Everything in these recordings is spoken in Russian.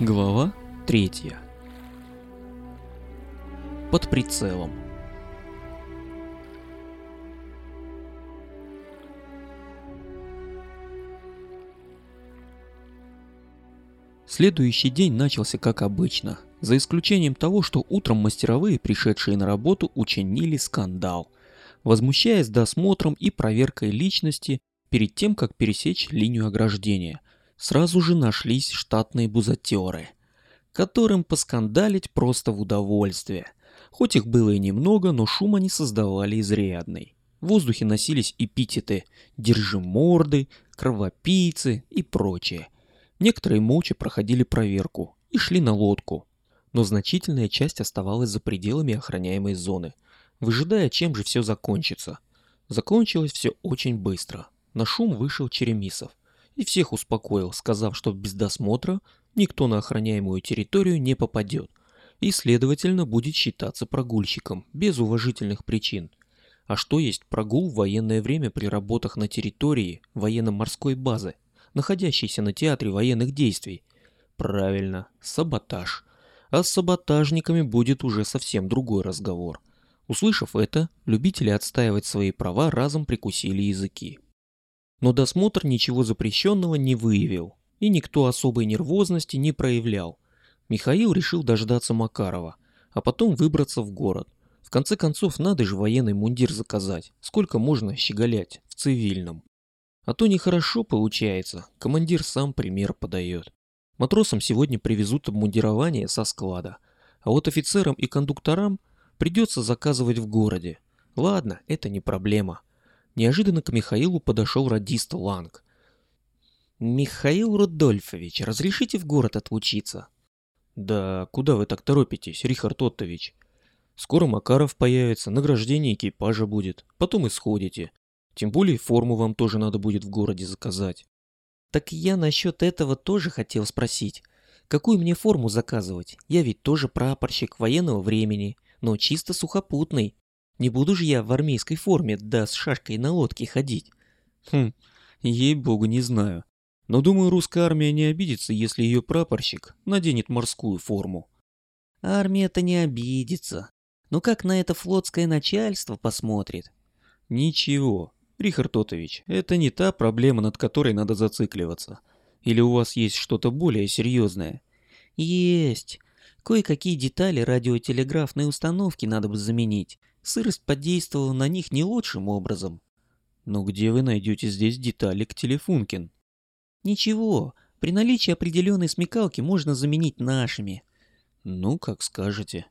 Глава 3. Под прицелом. Следующий день начался как обычно, за исключением того, что утром мастеровые, пришедшие на работу, учинили скандал, возмущаясь досмотром и проверкой личности перед тем, как пересечь линию ограждения. Сразу же нашлись штатные бузатеры, которым поскандалить просто в удовольствие. Хоть их было и немного, но шум они создавали изрядный. В воздухе носились эпитеты «держи морды», «кровопийцы» и прочее. Некоторые молча проходили проверку и шли на лодку, но значительная часть оставалась за пределами охраняемой зоны, выжидая, чем же все закончится. Закончилось все очень быстро. На шум вышел Черемисов и всех успокоил, сказав, что без досмотра никто на охраняемую территорию не попадет и, следовательно, будет считаться прогульщиком, без уважительных причин. А что есть прогул в военное время при работах на территории военно-морской базы, находящейся на театре военных действий? Правильно, саботаж. А с саботажниками будет уже совсем другой разговор. Услышав это, любители отстаивать свои права разом прикусили языки. Но досмотр ничего запрещенного не выявил, и никто особой нервозности не проявлял. Михаил решил дождаться Макарова, а потом выбраться в город. В конце концов, надо же военный мундир заказать, сколько можно щеголять в цивильном. А то нехорошо получается, командир сам пример подает. Матросам сегодня привезут обмундирование со склада, а вот офицерам и кондукторам придется заказывать в городе. Ладно, это не проблема. Неожиданно к Михаилу подошел радист Ланг. «Михаил Рудольфович, разрешите в город отлучиться?» «Да куда вы так торопитесь, Рихард Оттович? Скоро Макаров появится, награждение экипажа будет, потом и сходите. Тем более форму вам тоже надо будет в городе заказать». «Так я насчет этого тоже хотел спросить. Какую мне форму заказывать? Я ведь тоже прапорщик военного времени, но чисто сухопутный. Не буду же я в армейской форме, да с шашкой на лодке ходить. Хм, ей-богу, не знаю. Но думаю, русская армия не обидится, если ее прапорщик наденет морскую форму. Армия-то не обидится. Но как на это флотское начальство посмотрит? Ничего, Рихард Тотович, это не та проблема, над которой надо зацикливаться. Или у вас есть что-то более серьезное? Есть. Кое-какие детали радиотелеграфной установки надо бы заменить. Сырость подействовала на них не лучшим образом. Но где вы найдете здесь детали к телефункин? Ничего, при наличии определенной смекалки можно заменить нашими. Ну, как скажете.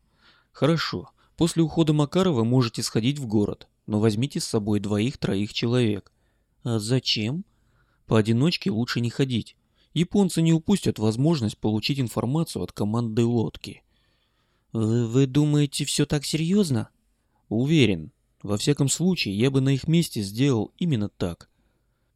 Хорошо, после ухода Макарова можете сходить в город, но возьмите с собой двоих-троих человек. А зачем? Поодиночке лучше не ходить. Японцы не упустят возможность получить информацию от команды лодки. Вы, вы думаете, все так серьезно? Уверен. Во всяком случае, я бы на их месте сделал именно так.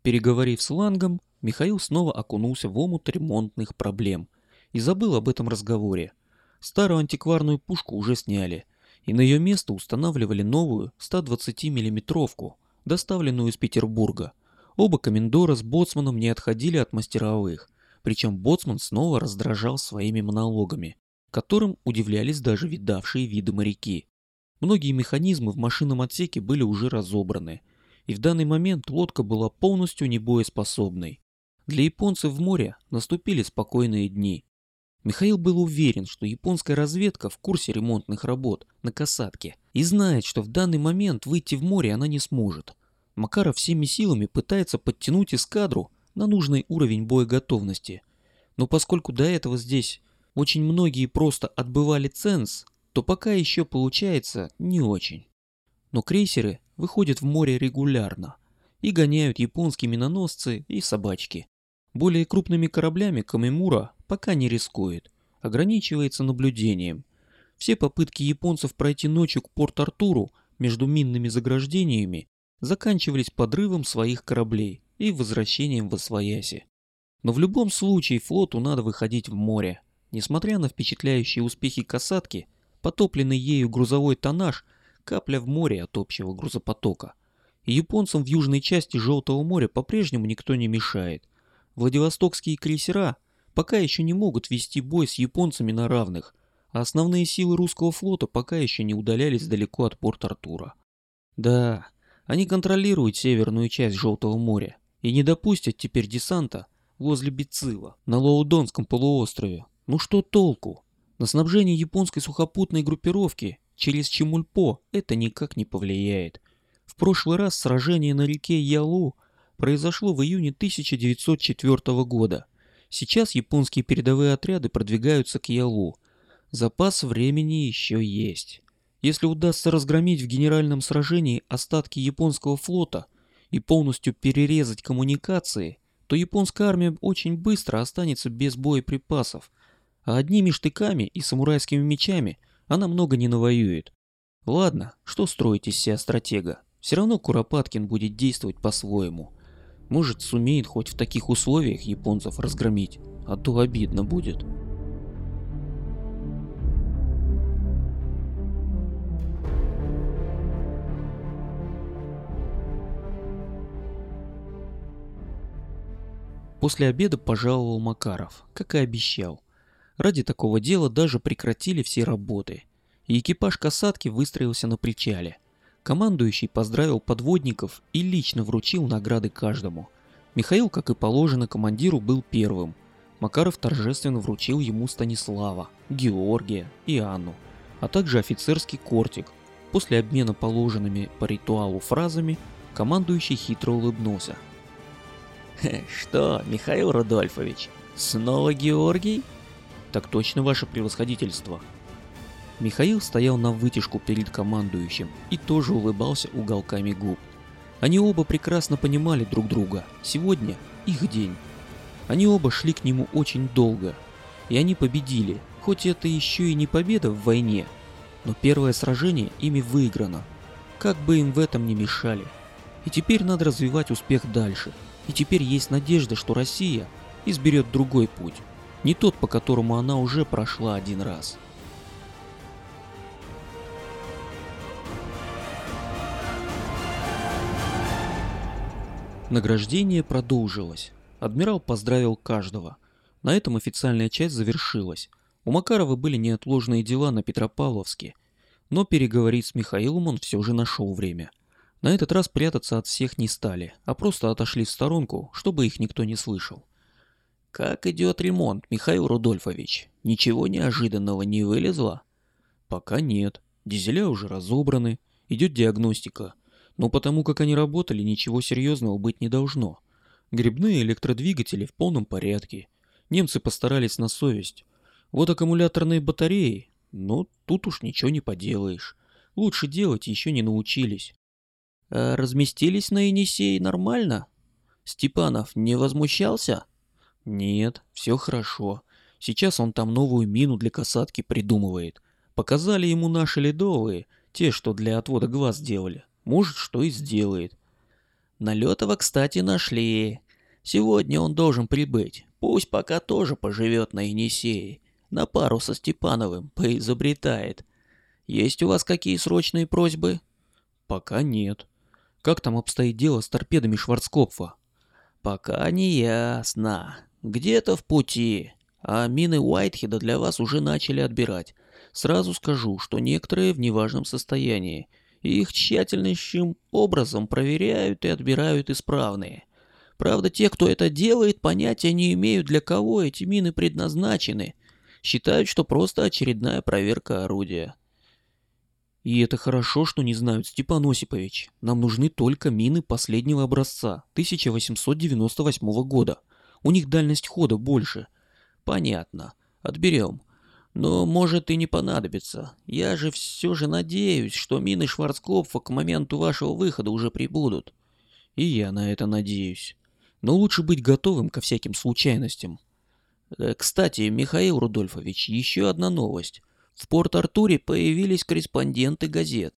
Переговорив с Лангом, Михаил снова окунулся в омут ремонтных проблем и забыл об этом разговоре. Старую антикварную пушку уже сняли, и на ее место устанавливали новую 120 миллиметровку, доставленную из Петербурга. Оба комендора с боцманом не отходили от мастеровых, причем боцман снова раздражал своими монологами, которым удивлялись даже видавшие виды моряки. Многие механизмы в машинном отсеке были уже разобраны, и в данный момент лодка была полностью небоеспособной. Для японцев в море наступили спокойные дни. Михаил был уверен, что японская разведка в курсе ремонтных работ на касатке и знает, что в данный момент выйти в море она не сможет. Макаров всеми силами пытается подтянуть эскадру на нужный уровень боеготовности. Но поскольку до этого здесь очень многие просто отбывали ценз, то пока еще получается не очень. Но крейсеры выходят в море регулярно и гоняют японские миноносцы и собачки. Более крупными кораблями Камемура пока не рискует, ограничивается наблюдением. Все попытки японцев пройти ночью к Порт-Артуру между минными заграждениями заканчивались подрывом своих кораблей и возвращением в Освояси. Но в любом случае флоту надо выходить в море. Несмотря на впечатляющие успехи касатки, Потопленный ею грузовой тоннаж – капля в море от общего грузопотока. И японцам в южной части Желтого моря по-прежнему никто не мешает. Владивостокские крейсера пока еще не могут вести бой с японцами на равных, а основные силы русского флота пока еще не удалялись далеко от порт Артура. Да, они контролируют северную часть Желтого моря и не допустят теперь десанта возле Бицила на Лоудонском полуострове. Ну что толку? На снабжение японской сухопутной группировки через Чемульпо это никак не повлияет. В прошлый раз сражение на реке Ялу произошло в июне 1904 года. Сейчас японские передовые отряды продвигаются к Ялу. Запас времени еще есть. Если удастся разгромить в генеральном сражении остатки японского флота и полностью перерезать коммуникации, то японская армия очень быстро останется без боеприпасов – одними штыками и самурайскими мечами она много не навоюет. Ладно, что строить из себя стратега? Все равно Куропаткин будет действовать по-своему. Может, сумеет хоть в таких условиях японцев разгромить, а то обидно будет. После обеда пожаловал Макаров, как и обещал. Ради такого дела даже прекратили все работы. И экипаж касатки выстроился на причале. Командующий поздравил подводников и лично вручил награды каждому. Михаил, как и положено, командиру был первым. Макаров торжественно вручил ему Станислава, Георгия и Анну, а также офицерский кортик. После обмена положенными по ритуалу фразами, командующий хитро улыбнулся. «Что, Михаил Рудольфович, снова Георгий?» Так точно, ваше превосходительство. Михаил стоял на вытяжку перед командующим и тоже улыбался уголками губ. Они оба прекрасно понимали друг друга. Сегодня их день. Они оба шли к нему очень долго. И они победили, хоть это еще и не победа в войне. Но первое сражение ими выиграно. Как бы им в этом не мешали. И теперь надо развивать успех дальше. И теперь есть надежда, что Россия изберет другой путь не тот, по которому она уже прошла один раз. Награждение продолжилось. Адмирал поздравил каждого. На этом официальная часть завершилась. У Макарова были неотложные дела на Петропавловске, но переговорить с Михаилом он все же нашел время. На этот раз прятаться от всех не стали, а просто отошли в сторонку, чтобы их никто не слышал. Как идет ремонт, Михаил Рудольфович? Ничего неожиданного не вылезло? Пока нет. Дизеля уже разобраны, идет диагностика. Но потому как они работали, ничего серьезного быть не должно. Грибные электродвигатели в полном порядке. Немцы постарались на совесть. Вот аккумуляторные батареи, ну, тут уж ничего не поделаешь. Лучше делать еще не научились. А разместились на Енисее нормально? Степанов не возмущался? Нет, все хорошо. Сейчас он там новую мину для касатки придумывает. Показали ему наши ледовые, те, что для отвода глаз делали. Может, что и сделает. Налетова, кстати, нашли. Сегодня он должен прибыть. Пусть пока тоже поживет на Енисее. На пару со Степановым поизобретает. Есть у вас какие срочные просьбы? Пока нет. Как там обстоит дело с торпедами Шварцкопфа? Пока не ясно. Где-то в пути, а мины Уайтхеда для вас уже начали отбирать. Сразу скажу, что некоторые в неважном состоянии, их тщательнейшим образом проверяют и отбирают исправные. Правда, те, кто это делает, понятия не имеют, для кого эти мины предназначены. Считают, что просто очередная проверка орудия. И это хорошо, что не знают, Степан Осипович. Нам нужны только мины последнего образца, 1898 года. У них дальность хода больше. Понятно. Отберем. Но может и не понадобится. Я же все же надеюсь, что мины Шварцкопфа к моменту вашего выхода уже прибудут. И я на это надеюсь. Но лучше быть готовым ко всяким случайностям. Э, кстати, Михаил Рудольфович, еще одна новость. В Порт-Артуре появились корреспонденты газет,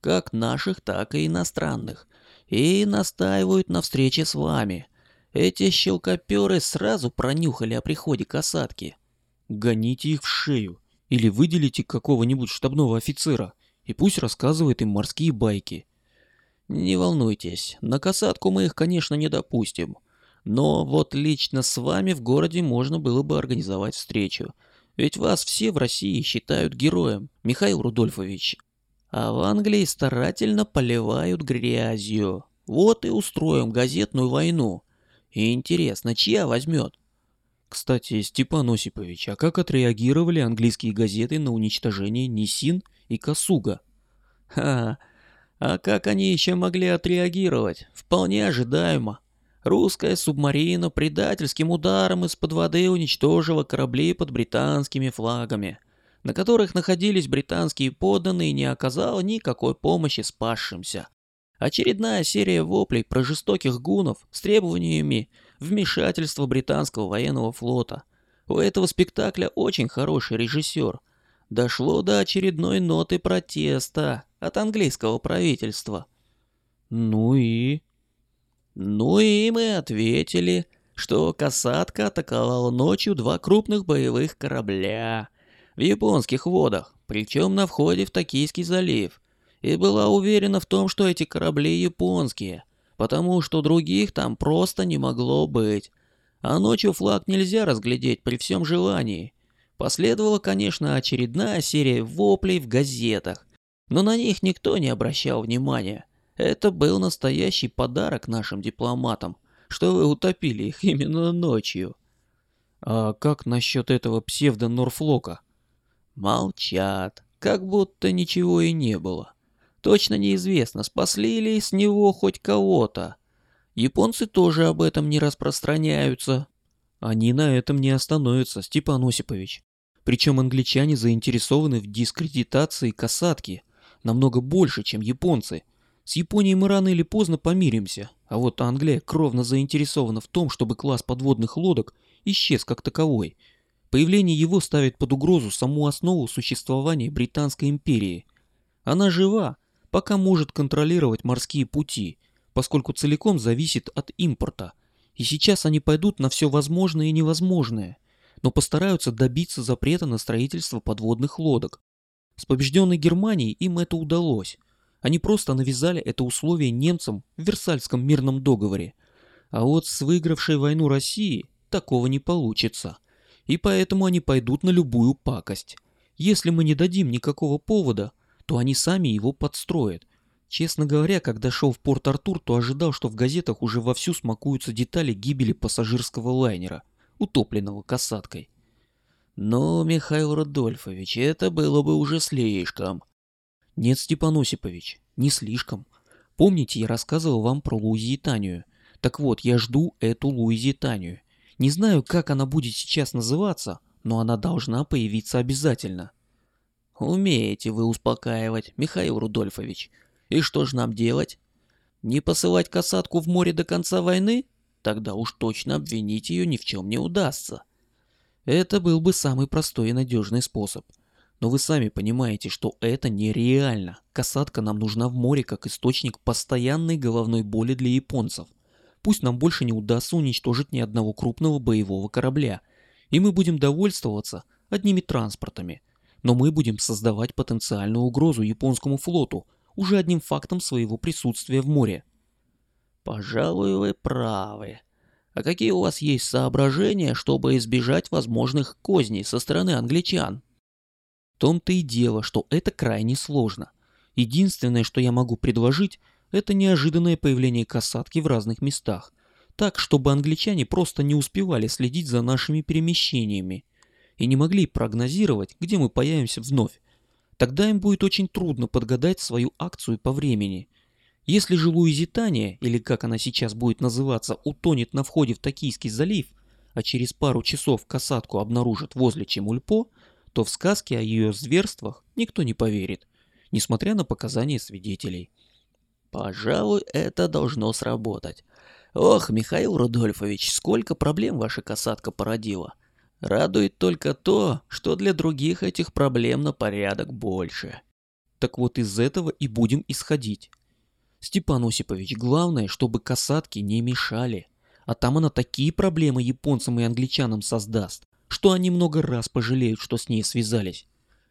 как наших, так и иностранных, и настаивают на встрече с вами. Эти щелкоперы сразу пронюхали о приходе касатки. Гоните их в шею или выделите какого-нибудь штабного офицера и пусть рассказывает им морские байки. Не волнуйтесь, на касатку мы их, конечно, не допустим. Но вот лично с вами в городе можно было бы организовать встречу. Ведь вас все в России считают героем, Михаил Рудольфович. А в Англии старательно поливают грязью. Вот и устроим газетную войну. И интересно, чья возьмет? Кстати, Степан Осипович, а как отреагировали английские газеты на уничтожение Нисин и Касуга? Ха, а как они еще могли отреагировать? Вполне ожидаемо. Русская субмарина предательским ударом из-под воды уничтожила корабли под британскими флагами, на которых находились британские подданные и не оказала никакой помощи спасшимся. Очередная серия воплей про жестоких гунов с требованиями вмешательства британского военного флота. У этого спектакля очень хороший режиссер. Дошло до очередной ноты протеста от английского правительства. Ну и... Ну и мы ответили, что касатка атаковала ночью два крупных боевых корабля в японских водах, причем на входе в Токийский залив, и была уверена в том, что эти корабли японские, потому что других там просто не могло быть. А ночью флаг нельзя разглядеть при всем желании. Последовала, конечно, очередная серия воплей в газетах, но на них никто не обращал внимания. Это был настоящий подарок нашим дипломатам, что вы утопили их именно ночью. А как насчет этого псевдо-норфлока? Молчат, как будто ничего и не было. Точно неизвестно, спасли ли с него хоть кого-то. Японцы тоже об этом не распространяются. Они на этом не остановятся, Степан Осипович. Причем англичане заинтересованы в дискредитации касатки намного больше, чем японцы – с Японией мы рано или поздно помиримся, а вот Англия кровно заинтересована в том, чтобы класс подводных лодок исчез как таковой. Появление его ставит под угрозу саму основу существования Британской империи. Она жива, пока может контролировать морские пути, поскольку целиком зависит от импорта. И сейчас они пойдут на все возможное и невозможное, но постараются добиться запрета на строительство подводных лодок. С побежденной Германией им это удалось. Они просто навязали это условие немцам в Версальском мирном договоре. А вот с выигравшей войну России такого не получится. И поэтому они пойдут на любую пакость. Если мы не дадим никакого повода, то они сами его подстроят. Честно говоря, когда шел в Порт-Артур, то ожидал, что в газетах уже вовсю смакуются детали гибели пассажирского лайнера, утопленного касаткой. Но, Михаил Родольфович, это было бы уже слишком. Нет, Степан Осипович, не слишком. Помните, я рассказывал вам про Луизитанию. Так вот, я жду эту Луизитанию. Не знаю, как она будет сейчас называться, но она должна появиться обязательно. Умеете вы успокаивать, Михаил Рудольфович. И что же нам делать? Не посылать касатку в море до конца войны? Тогда уж точно обвинить ее ни в чем не удастся. Это был бы самый простой и надежный способ – но вы сами понимаете, что это нереально. Касатка нам нужна в море как источник постоянной головной боли для японцев. Пусть нам больше не удастся уничтожить ни одного крупного боевого корабля, и мы будем довольствоваться одними транспортами. Но мы будем создавать потенциальную угрозу японскому флоту уже одним фактом своего присутствия в море. Пожалуй, вы правы. А какие у вас есть соображения, чтобы избежать возможных козней со стороны англичан? В том-то и дело, что это крайне сложно. Единственное, что я могу предложить, это неожиданное появление касатки в разных местах, так, чтобы англичане просто не успевали следить за нашими перемещениями и не могли прогнозировать, где мы появимся вновь. Тогда им будет очень трудно подгадать свою акцию по времени. Если же Луизитания, или как она сейчас будет называться, утонет на входе в Токийский залив, а через пару часов касатку обнаружат возле Чемульпо, то в сказке о ее зверствах никто не поверит, несмотря на показания свидетелей. Пожалуй, это должно сработать. Ох, Михаил Рудольфович, сколько проблем ваша касатка породила. Радует только то, что для других этих проблем на порядок больше. Так вот из этого и будем исходить. Степан Осипович, главное, чтобы касатки не мешали. А там она такие проблемы японцам и англичанам создаст, что они много раз пожалеют, что с ней связались.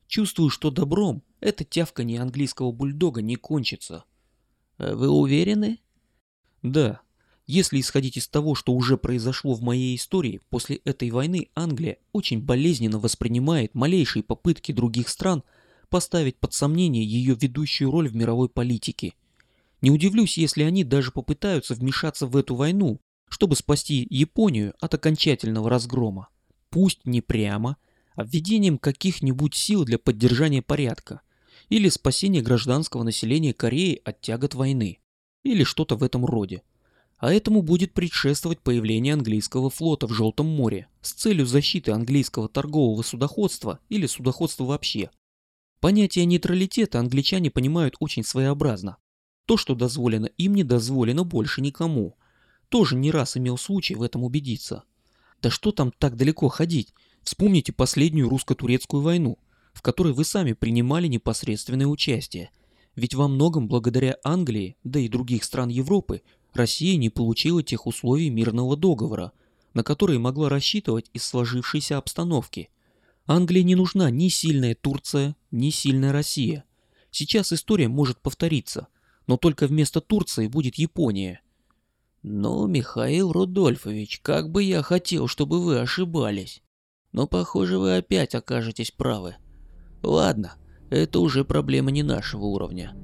Чувствую, что добром это тявканье английского бульдога не кончится. Э, вы уверены? Да. Если исходить из того, что уже произошло в моей истории, после этой войны Англия очень болезненно воспринимает малейшие попытки других стран поставить под сомнение ее ведущую роль в мировой политике. Не удивлюсь, если они даже попытаются вмешаться в эту войну, чтобы спасти Японию от окончательного разгрома. Пусть не прямо, а введением каких-нибудь сил для поддержания порядка или спасения гражданского населения Кореи от тягот войны или что-то в этом роде а этому будет предшествовать появление английского флота в Желтом море с целью защиты английского торгового судоходства или судоходства вообще. Понятие нейтралитета англичане понимают очень своеобразно. То, что дозволено им, не дозволено больше никому. Тоже не раз имел случай в этом убедиться. Да что там так далеко ходить? Вспомните последнюю русско-турецкую войну, в которой вы сами принимали непосредственное участие. Ведь во многом благодаря Англии, да и других стран Европы, Россия не получила тех условий мирного договора, на которые могла рассчитывать из сложившейся обстановки. Англии не нужна ни сильная Турция, ни сильная Россия. Сейчас история может повториться, но только вместо Турции будет Япония. Но, Михаил Рудольфович, как бы я хотел, чтобы вы ошибались. Но, похоже, вы опять окажетесь правы. Ладно, это уже проблема не нашего уровня.